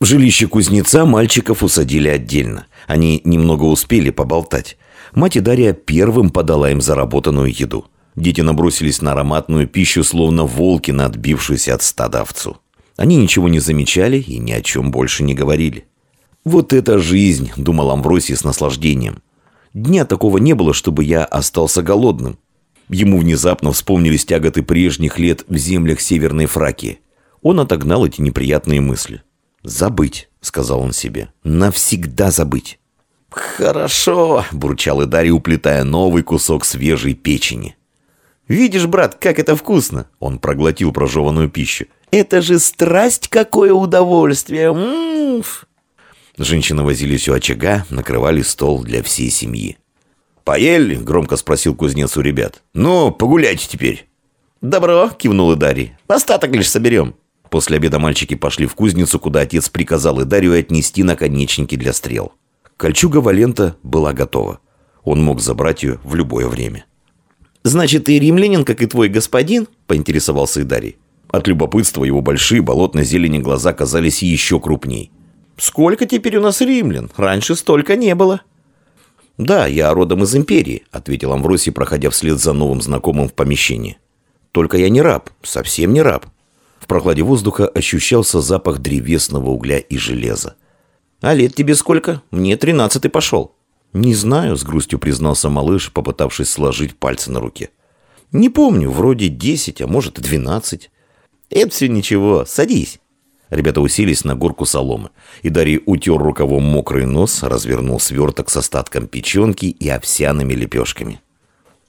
Жилище кузнеца мальчиков усадили отдельно. Они немного успели поболтать. Мать и Дарья первым подала им заработанную еду. Дети набросились на ароматную пищу, словно волки на отбившуюся от стада овцу. Они ничего не замечали и ни о чем больше не говорили. «Вот это жизнь!» – думал Амвросий с наслаждением. «Дня такого не было, чтобы я остался голодным». Ему внезапно вспомнились тяготы прежних лет в землях Северной Фракии. Он отогнал эти неприятные мысли. «Забыть», — сказал он себе. «Навсегда забыть». «Хорошо», — бурчал Идарий, уплетая новый кусок свежей печени. «Видишь, брат, как это вкусно!» Он проглотил прожеванную пищу. «Это же страсть, какое удовольствие! М -м -м. Женщины возились у очага, накрывали стол для всей семьи. «Поели?» — громко спросил кузнец у ребят. «Ну, погуляйте теперь». «Добро», — кивнул Идарий. «Остаток лишь соберем». После обеда мальчики пошли в кузницу, куда отец приказал Идарию отнести наконечники для стрел. Кольчуга Валента была готова. Он мог забрать ее в любое время. «Значит, ты римлянин, как и твой господин?» – поинтересовался Идарий. От любопытства его большие болотно-зелени глаза казались еще крупней. «Сколько теперь у нас римлян? Раньше столько не было». «Да, я родом из империи», — ответил Амвросий, проходя вслед за новым знакомым в помещении. «Только я не раб, совсем не раб. В прохладе воздуха ощущался запах древесного угля и железа. «А лет тебе сколько? Мне тринадцатый пошел». «Не знаю», — с грустью признался малыш, попытавшись сложить пальцы на руке. «Не помню, вроде десять, а может и двенадцать». «Это все ничего, садись». Ребята уселись на горку соломы, и Дарий утер рукавом мокрый нос, развернул сверток с остатком печенки и овсяными лепешками.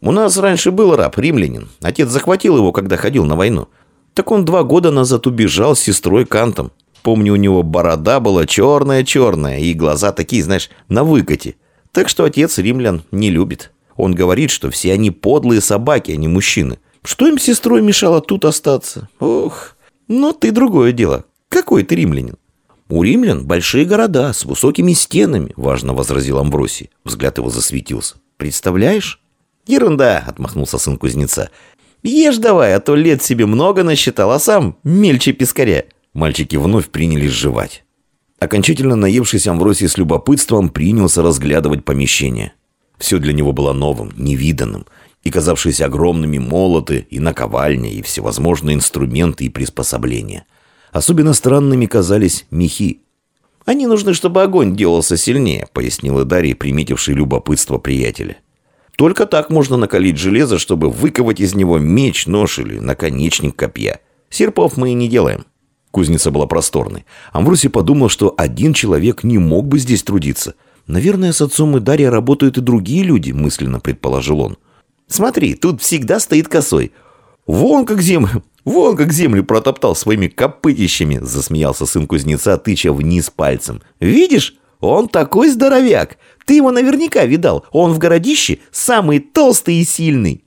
«У нас раньше был раб, римлянин. Отец захватил его, когда ходил на войну. Так он два года назад убежал с сестрой Кантом. Помню, у него борода была черная-черная, и глаза такие, знаешь, на выкате. Так что отец римлян не любит. Он говорит, что все они подлые собаки, а не мужчины. Что им сестрой мешало тут остаться? Ох, но ты другое дело. Какой ты римлянин? «У римлян большие города с высокими стенами», — важно возразил Амбросий. Взгляд его засветился. «Представляешь?» «Ерунда», — отмахнулся сын кузнеца. Ешь давай, а то лет себе много насчитал, а сам мельче пескаря». Мальчики вновь принялись жевать. Окончательно наевшись, Амвросий с любопытством принялся разглядывать помещение. Все для него было новым, невиданным, и казавшиеся огромными молоты, и наковальня, и всевозможные инструменты и приспособления. Особенно странными казались мехи. «Они нужны, чтобы огонь делался сильнее», — пояснил Дарий, приметивший любопытство приятеля. Только так можно накалить железо, чтобы выковать из него меч, нож или наконечник копья. Серпов мы и не делаем. Кузница была просторной. Амвросий подумал, что один человек не мог бы здесь трудиться. Наверное, с отцом и Дарья работают и другие люди, мысленно предположил он. Смотри, тут всегда стоит косой. Вон как землю, вон как землю протоптал своими копытищами, засмеялся сын кузнеца, тыча вниз пальцем. Видишь? Он такой здоровяк. Ты его наверняка видал. Он в городище самый толстый и сильный».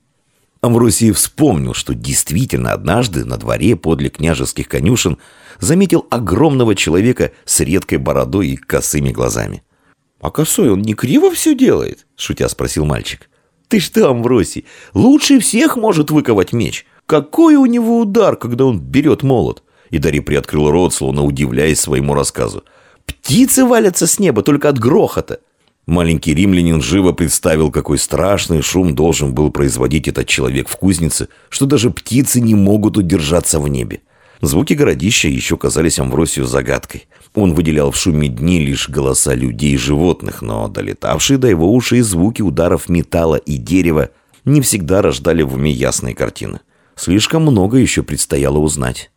Амвросий вспомнил, что действительно однажды на дворе подле княжеских конюшен заметил огромного человека с редкой бородой и косыми глазами. «А косой он не криво все делает?» – шутя спросил мальчик. «Ты что, Амвросий, лучше всех может выковать меч. Какой у него удар, когда он берет молот?» И Дарий приоткрыл рот, словно удивляясь своему рассказу. Птицы валятся с неба только от грохота. Маленький римлянин живо представил, какой страшный шум должен был производить этот человек в кузнице, что даже птицы не могут удержаться в небе. Звуки городища еще казались Амвросию загадкой. Он выделял в шуме дни лишь голоса людей и животных, но долетавшие до его ушей звуки ударов металла и дерева не всегда рождали в уме ясные картины. Слишком много еще предстояло узнать.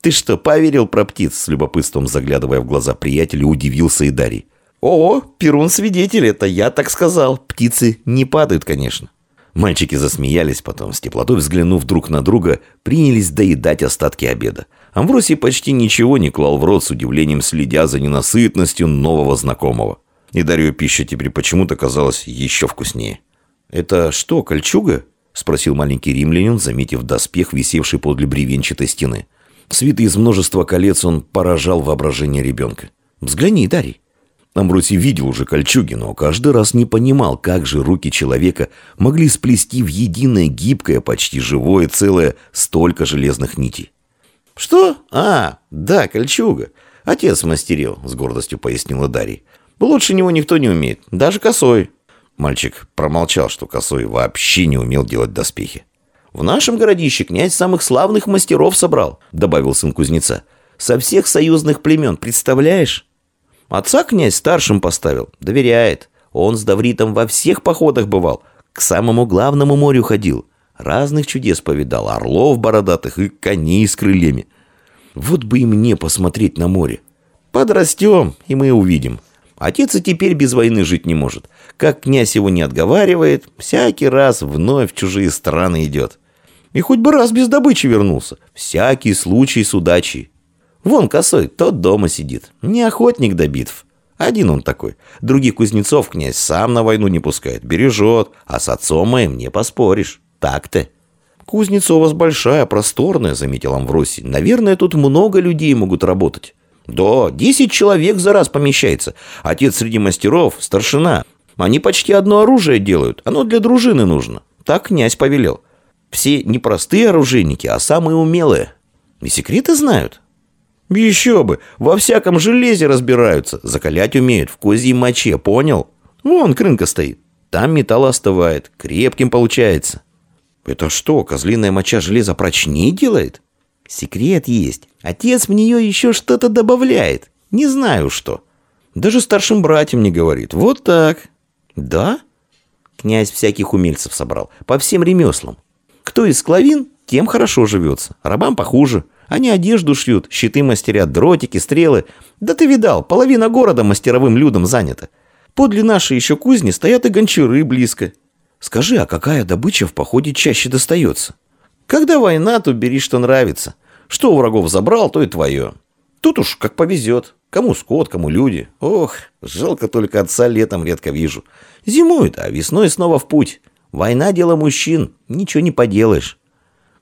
«Ты что, поверил про птиц?» С любопытством заглядывая в глаза приятеля, удивился и Дарий. «О, Перун свидетель, это я так сказал. Птицы не падают, конечно». Мальчики засмеялись потом, с теплотой взглянув друг на друга, принялись доедать остатки обеда. Амвросий почти ничего не клал в рот, с удивлением следя за ненасытностью нового знакомого. И Дарью пища теперь почему-то казалась еще вкуснее. «Это что, кольчуга?» – спросил маленький римлянин, заметив доспех, висевший подле бревенчатой стены. Свитый из множества колец он поражал воображение ребенка. «Взгляни, Дарий». Амбросий видел уже кольчуги, но каждый раз не понимал, как же руки человека могли сплести в единое гибкое, почти живое целое столько железных нитей. «Что? А, да, кольчуга. Отец мастерил, с гордостью пояснила Дарья. Лучше него никто не умеет, даже косой. Мальчик промолчал, что косой вообще не умел делать доспехи. «В нашем городище князь самых славных мастеров собрал», — добавил сын кузнеца. «Со всех союзных племен, представляешь?» Отца князь старшим поставил, доверяет. Он с Давритом во всех походах бывал, к самому главному морю ходил. Разных чудес повидал, орлов бородатых и коней с крыльями. Вот бы и мне посмотреть на море. Подрастем, и мы увидим. Отец и теперь без войны жить не может. Как князь его не отговаривает, всякий раз вновь в чужие страны идет. И хоть бы раз без добычи вернулся. Всякий случай с удачей. Вон косой, тот дома сидит. Не охотник до битв. Один он такой. Других кузнецов князь сам на войну не пускает, бережет. А с отцом моим не поспоришь. Так-то. Кузница у вас большая, просторная, заметил Амвросий. Наверное, тут много людей могут работать. Да, десять человек за раз помещается. Отец среди мастеров, старшина. Они почти одно оружие делают. Оно для дружины нужно. Так князь повелел. Все не простые оружейники, а самые умелые. И секреты знают. Еще бы, во всяком железе разбираются. Закалять умеют, в козьей моче, понял? Вон крынка стоит. Там металл остывает, крепким получается. Это что, козлиная моча железа прочнее делает? Секрет есть. Отец в нее еще что-то добавляет. Не знаю что. Даже старшим братьям не говорит. Вот так. Да? Князь всяких умельцев собрал. По всем ремеслам. Кто из склавин, тем хорошо живется. Рабам похуже. Они одежду шьют, щиты мастерят, дротики, стрелы. Да ты видал, половина города мастеровым людом занята. Подле нашей еще кузни стоят и гончары близко. Скажи, а какая добыча в походе чаще достается? Когда война, то бери, что нравится. Что у врагов забрал, то и твое. Тут уж как повезет. Кому скот, кому люди. Ох, жалко только отца летом редко вижу. Зимует, а весной снова в путь. Война – дело мужчин, ничего не поделаешь.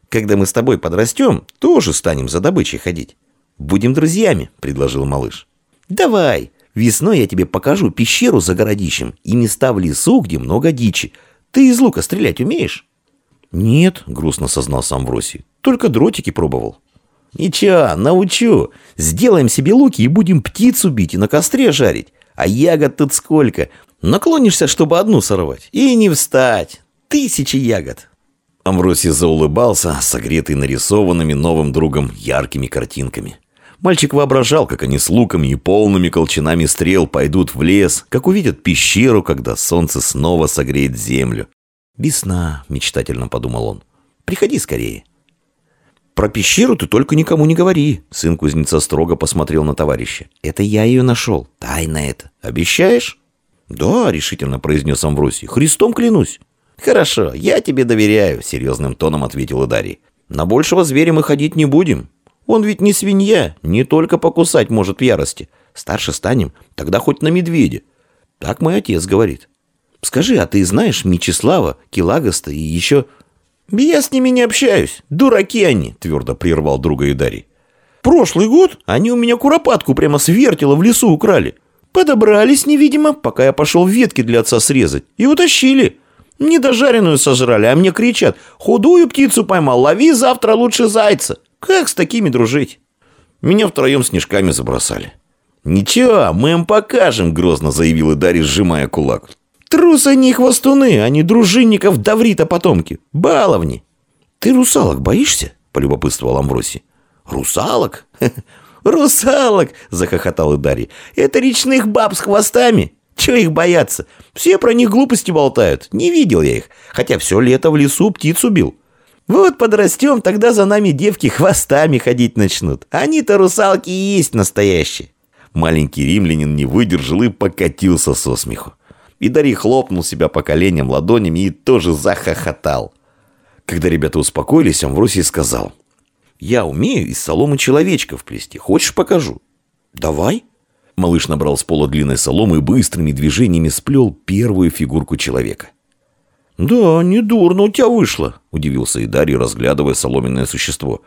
Когда мы с тобой подрастем, тоже станем за добычей ходить. Будем друзьями, предложил малыш. Давай, весной я тебе покажу пещеру за городищем и места в лесу, где много дичи. Ты из лука стрелять умеешь? Нет, грустно сознался Амвросий. Только дротики пробовал. «Ничего, научу. Сделаем себе луки и будем птицу бить и на костре жарить. А ягод тут сколько. Наклонишься, чтобы одну сорвать. И не встать. Тысячи ягод». Амвросий заулыбался, согретый нарисованными новым другом яркими картинками. Мальчик воображал, как они с луками и полными колчанами стрел пойдут в лес, как увидят пещеру, когда солнце снова согреет землю. «Весна», — мечтательно подумал он. «Приходи скорее». «Про пещеру ты только никому не говори», — сын кузнеца строго посмотрел на товарища. «Это я ее нашел. Тайна это. Обещаешь?» «Да», — решительно произнес Амвросий. «Христом клянусь». «Хорошо, я тебе доверяю», — серьезным тоном ответил Идарий. «На большего зверя мы ходить не будем. Он ведь не свинья, не только покусать может в ярости. Старше станем, тогда хоть на медведя. Так мой отец говорит. Скажи, а ты знаешь Мечислава, Килагоста и еще «Я с ними не общаюсь. Дураки они», — твердо прервал друга Идарий. «Прошлый год они у меня куропатку прямо с в лесу украли. Подобрались невидимо, пока я пошел ветки для отца срезать, и утащили. Недожаренную сожрали, а мне кричат, худую птицу поймал, лови завтра лучше зайца. Как с такими дружить?» Меня втроем снежками забросали. «Ничего, мы им покажем», — грозно заявил Идарий, сжимая кулак. Трусы они хвостуны, они дружинников Даврита потомки. Баловни. Ты русалок боишься? Полюбопытствовал Амвросий. Русалок? Русалок, захохотал Идарий. Это речных баб с хвостами. Чего их бояться? Все про них глупости болтают. Не видел я их. Хотя все лето в лесу птицу бил. Вот подрастем, тогда за нами девки хвостами ходить начнут. Они-то русалки и есть настоящие. Маленький римлянин не выдержал и покатился со смеху. И Дарий хлопнул себя по коленям ладонями и тоже захохотал. Когда ребята успокоились, Амвросий сказал. «Я умею из соломы человечков плести. Хочешь, покажу?» «Давай». Малыш набрал с пола длинной соломы и быстрыми движениями сплел первую фигурку человека. «Да, недурно у тебя вышло», — удивился Идарий, разглядывая соломенное существо.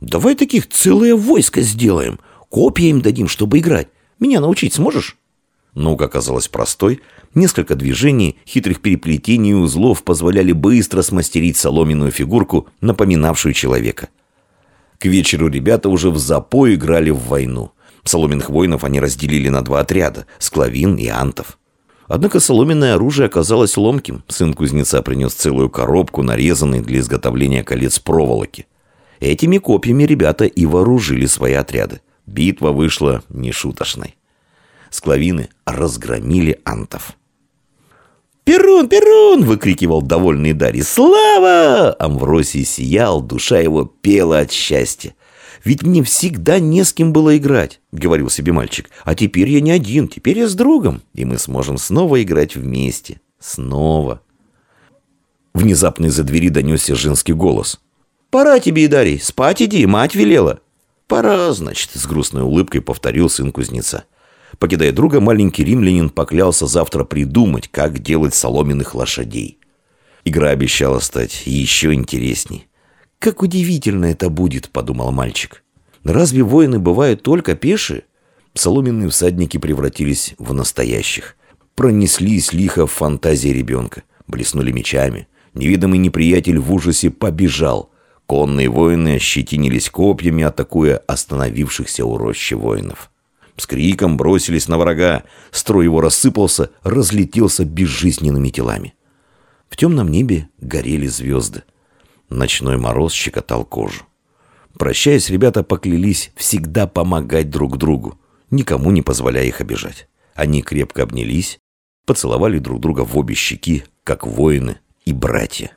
«Давай таких целое войско сделаем. Копья им дадим, чтобы играть. Меня научить сможешь?» Наука оказалась простой. Несколько движений, хитрых переплетений и узлов позволяли быстро смастерить соломенную фигурку, напоминавшую человека. К вечеру ребята уже в запой играли в войну. Соломенных воинов они разделили на два отряда – склавин и антов. Однако соломенное оружие оказалось ломким. Сын кузнеца принес целую коробку, нарезанной для изготовления колец проволоки. Этими копьями ребята и вооружили свои отряды. Битва вышла нешуточной. Склавины разгромили антов. «Перун, Перун!» — выкрикивал довольный Дарий. «Слава!» Амвросий сиял, душа его пела от счастья. «Ведь мне всегда не с кем было играть», — говорил себе мальчик. «А теперь я не один, теперь я с другом, и мы сможем снова играть вместе. Снова». Внезапно из-за двери донесся женский голос. «Пора тебе, Дарий, спать иди, мать велела». «Пора, значит», — с грустной улыбкой повторил сын кузнеца. Покидая друга, маленький римлянин поклялся завтра придумать, как делать соломенных лошадей. Игра обещала стать еще интересней. «Как удивительно это будет», — подумал мальчик. «Разве воины бывают только пешие?» Соломенные всадники превратились в настоящих. Пронеслись лихо в фантазии ребенка. Блеснули мечами. Невидимый неприятель в ужасе побежал. Конные воины ощетинились копьями, атакуя остановившихся у рощи воинов. С криком бросились на врага. Строй его рассыпался, разлетелся безжизненными телами. В темном небе горели звезды. Ночной мороз щекотал кожу. Прощаясь, ребята поклялись всегда помогать друг другу, никому не позволяя их обижать. Они крепко обнялись, поцеловали друг друга в обе щеки, как воины и братья.